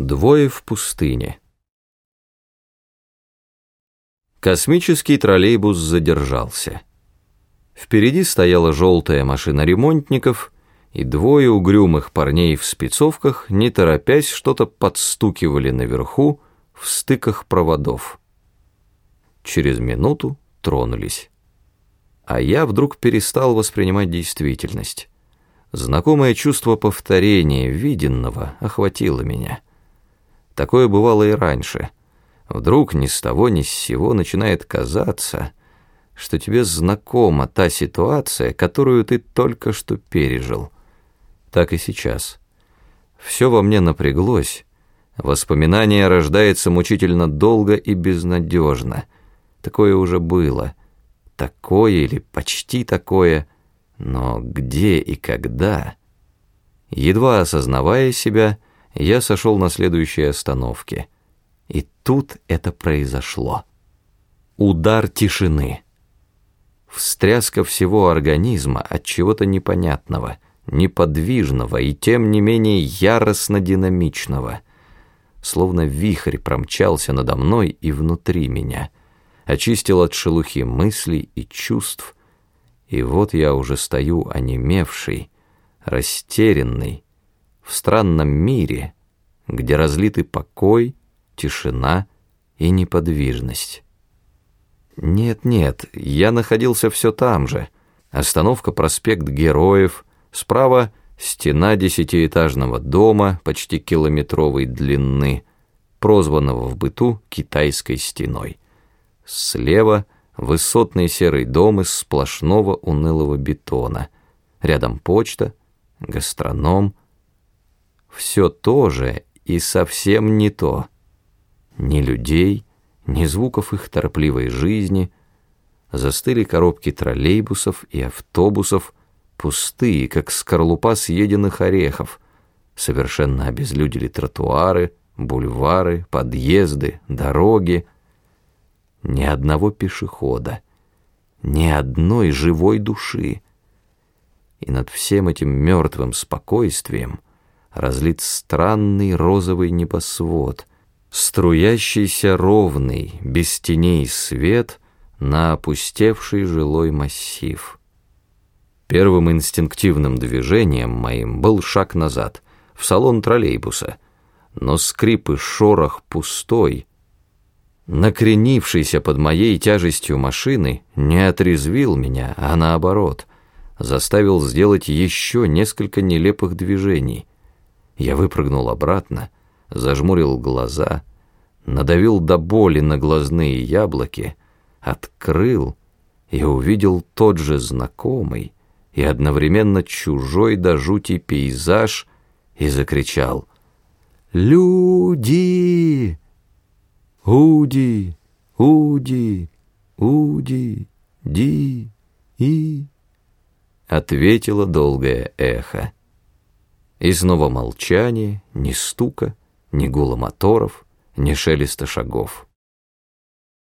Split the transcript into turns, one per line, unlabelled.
Двое в пустыне. Космический троллейбус задержался. Впереди стояла желтая машина ремонтников, и двое угрюмых парней в спецовках, не торопясь, что-то подстукивали наверху в стыках проводов. Через минуту тронулись. А я вдруг перестал воспринимать действительность. Знакомое чувство повторения виденного охватило меня. Такое бывало и раньше. Вдруг ни с того ни с сего начинает казаться, что тебе знакома та ситуация, которую ты только что пережил. Так и сейчас. Все во мне напряглось. Воспоминание рождается мучительно долго и безнадежно. Такое уже было. Такое или почти такое. Но где и когда? Едва осознавая себя, я сошел на следующей остановке. И тут это произошло. Удар тишины. Встряска всего организма от чего-то непонятного, неподвижного и тем не менее яростно динамичного. Словно вихрь промчался надо мной и внутри меня, очистил от шелухи мыслей и чувств, и вот я уже стою онемевший, растерянный, в странном мире, где разлиты покой, тишина и неподвижность. Нет-нет, я находился все там же. Остановка проспект Героев, справа стена десятиэтажного дома почти километровой длины, прозванного в быту китайской стеной. Слева высотный серый дом из сплошного унылого бетона. Рядом почта, гастроном, все то же и совсем не то. Ни людей, ни звуков их торопливой жизни. Застыли коробки троллейбусов и автобусов, пустые, как скорлупа съеденных орехов. Совершенно обезлюдили тротуары, бульвары, подъезды, дороги. Ни одного пешехода, ни одной живой души. И над всем этим мертвым спокойствием — разлит странный розовый небосвод, струящийся ровный, без теней свет на опустевший жилой массив. Первым инстинктивным движением моим был шаг назад, в салон троллейбуса, но скрип и шорох пустой, накренившийся под моей тяжестью машины, не отрезвил меня, а наоборот, заставил сделать еще несколько нелепых движений, я выпрыгнул обратно, зажмурил глаза, надавил до боли на глазные яблоки, открыл и увидел тот же знакомый и одновременно чужой до жути пейзаж и закричал «Люди! Уди! Уди! Уди! Ди! И!» Ответило долгое эхо. И снова молчание, ни стука, ни гула моторов, ни шелеста шагов.